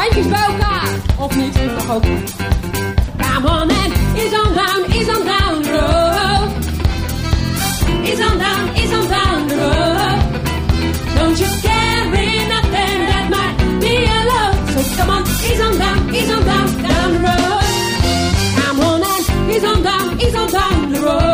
handjes bij elkaar. Of niet, mag ook niet. Come on and is on down, is on down the road. Is on down, is on down the road. Don't you carry nothing that might be a load. So come on, is on down, is on down, down the road. Come on and is on down, is on down the road.